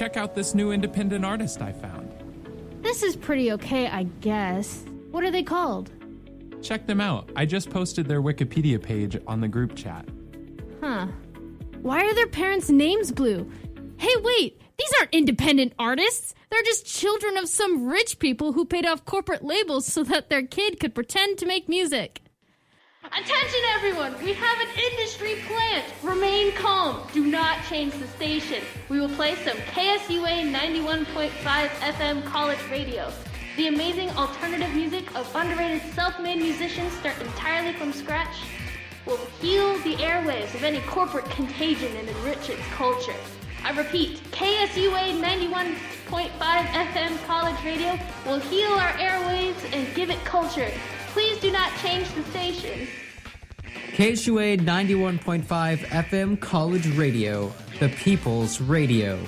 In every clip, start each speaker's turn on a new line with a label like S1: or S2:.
S1: Check out this new independent artist I found.
S2: This is pretty okay, I guess. What are they called?
S1: Check them out. I just posted their Wikipedia page on the group chat.
S2: Huh. Why are their parents' names blue? Hey, wait! These aren't independent artists! They're just children of some rich people who paid off corporate labels so that their kid could pretend to make music. Attention, everyone! We have an industry plant! Remain calm. Do not change the station. We will play some KSUA 91.5 FM college radio. The amazing alternative music of underrated self made musicians start entirely from scratch will heal the airwaves of any corporate contagion and enrich its culture. I repeat, KSUA 91.5 FM college radio will heal our airwaves and give it culture. Please do not change the station.
S3: KSUA 91.5 FM College Radio, the People's Radio.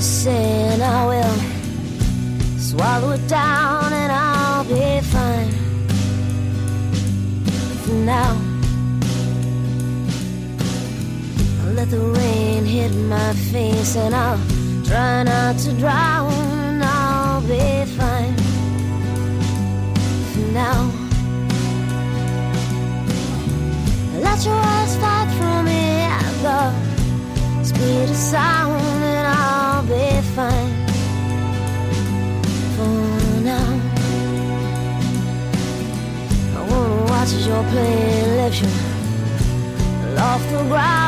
S4: just saying I
S5: will swallow it down and I'll be fine. For now, I'll let the rain hit my face and I'll try not to drown and I'll be fine. For now, let your eyes fight through me. at the speed of sound. your play left you off the ground.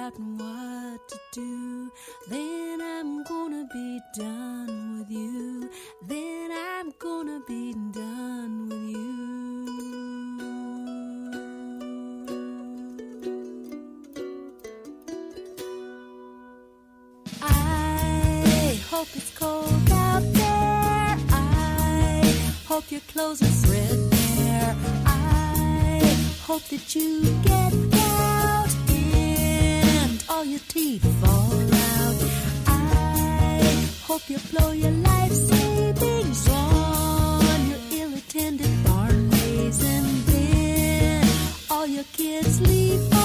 S6: about what your teeth fall out. I hope you blow your life savings on your ill-attended barn raising. Then all your kids leave.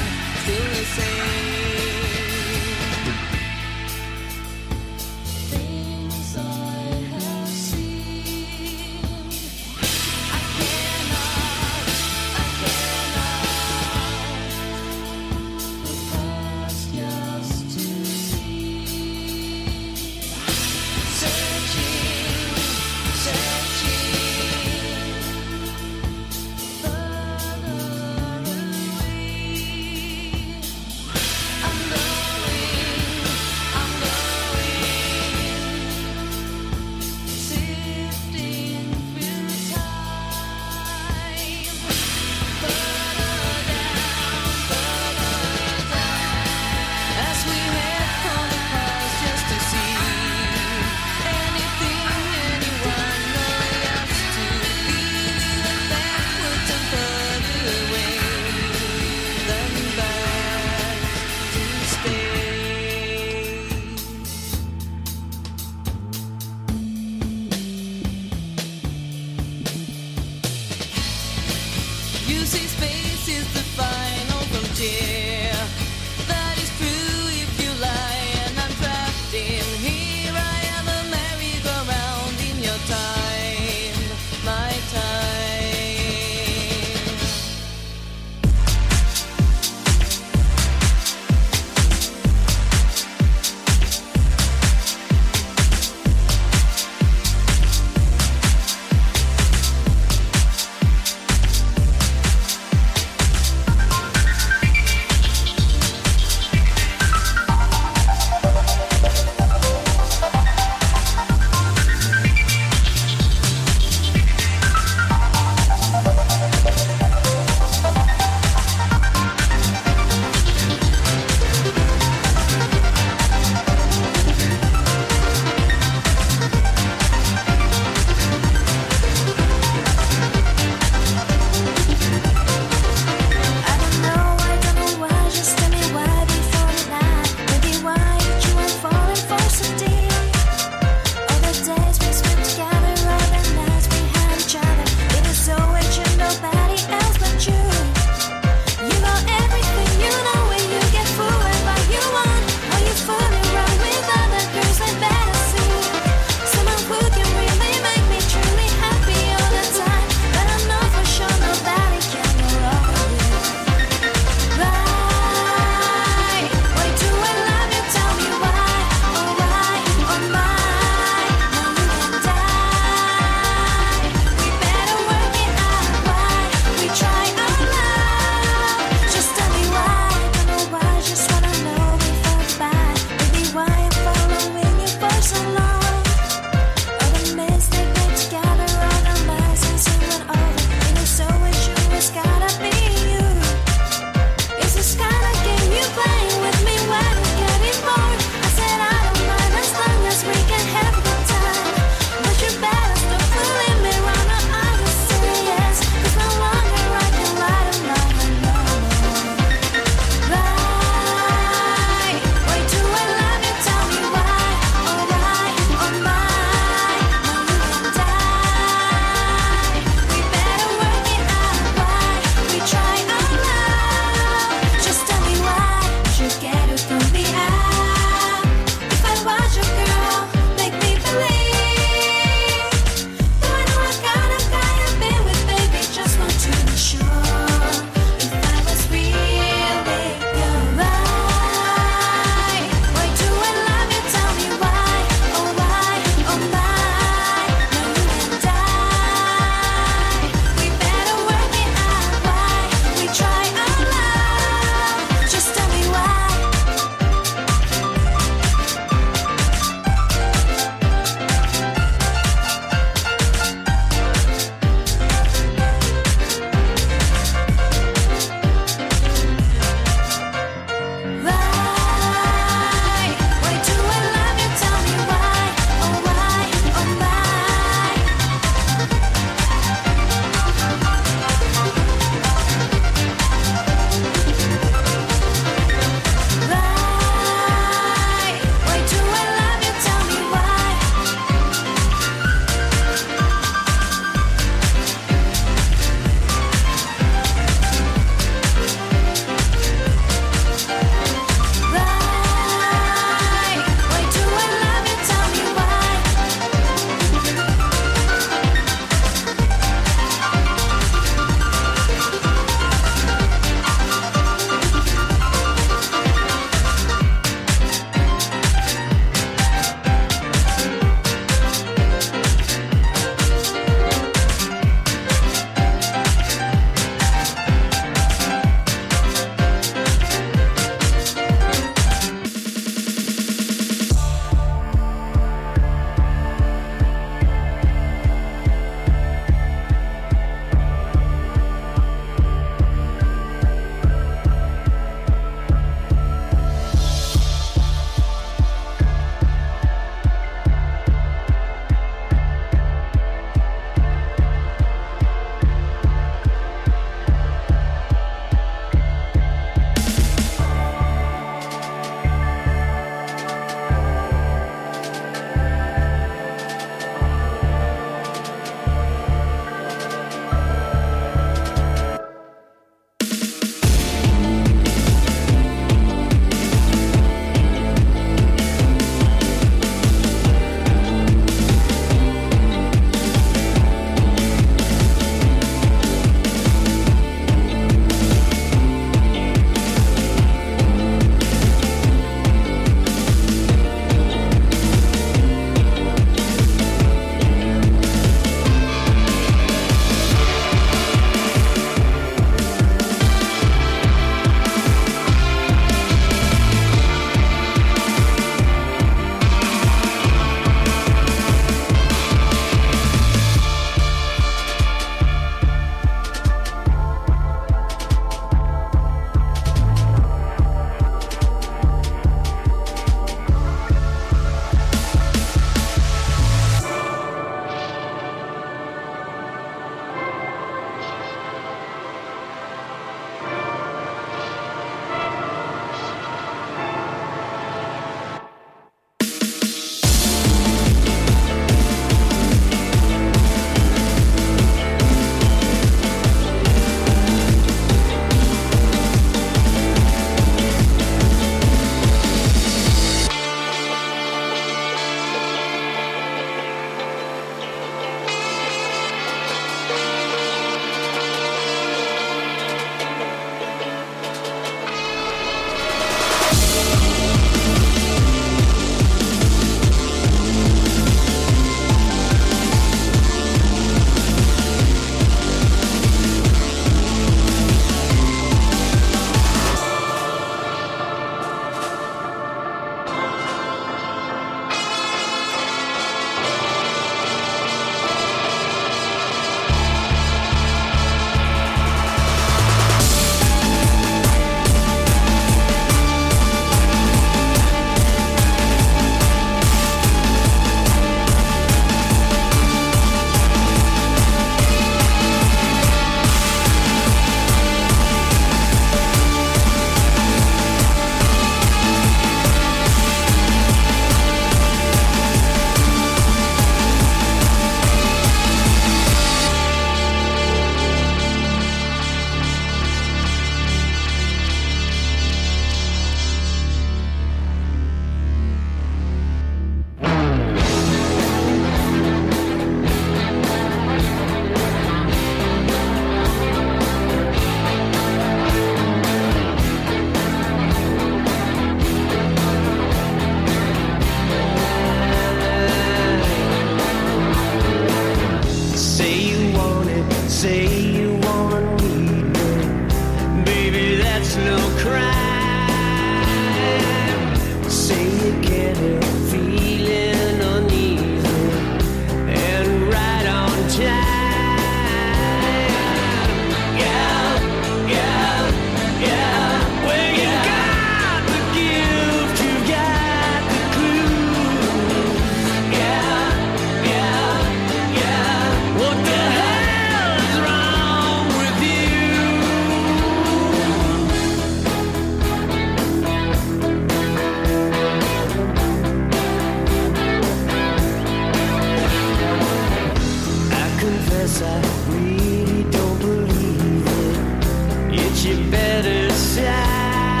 S6: you
S3: better side.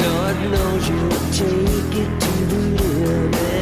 S3: Lord knows you'll take it to the limit.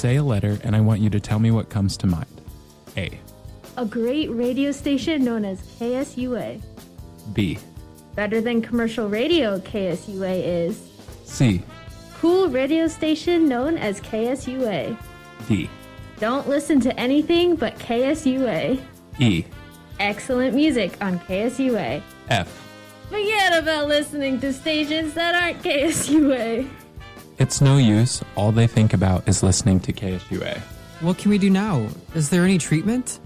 S1: Say a letter and I want you to tell me what comes to mind. A.
S2: A great radio station known as KSUA.
S1: B.
S2: Better than commercial radio, KSUA is.
S1: C.
S2: Cool radio station known as KSUA.
S1: D.
S2: Don't listen to anything but KSUA.
S1: E.
S2: Excellent music on KSUA.
S1: F.
S2: Forget about listening to stations that aren't KSUA.
S1: It's no use. All they think about is listening to KSUA.
S7: What can we do now? Is there any treatment?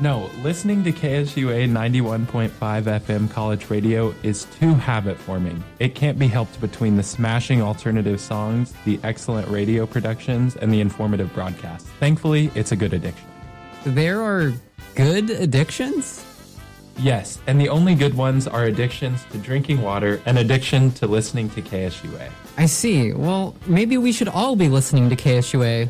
S1: No, listening to KSUA 91.5 FM college radio is too habit forming. It can't be helped between the smashing alternative songs, the excellent radio productions, and the informative broadcasts. Thankfully, it's a good addiction.
S7: There are good addictions?
S1: Yes, and the only good ones are addictions to drinking water and addiction to listening to KSUA.
S7: I see. Well, maybe we should all be listening to KSUA.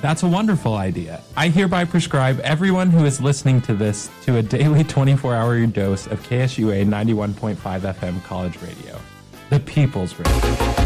S1: That's a wonderful idea. I hereby prescribe everyone who is listening to this to a daily 24 hour dose of KSUA 91.5 FM college radio. The People's Radio.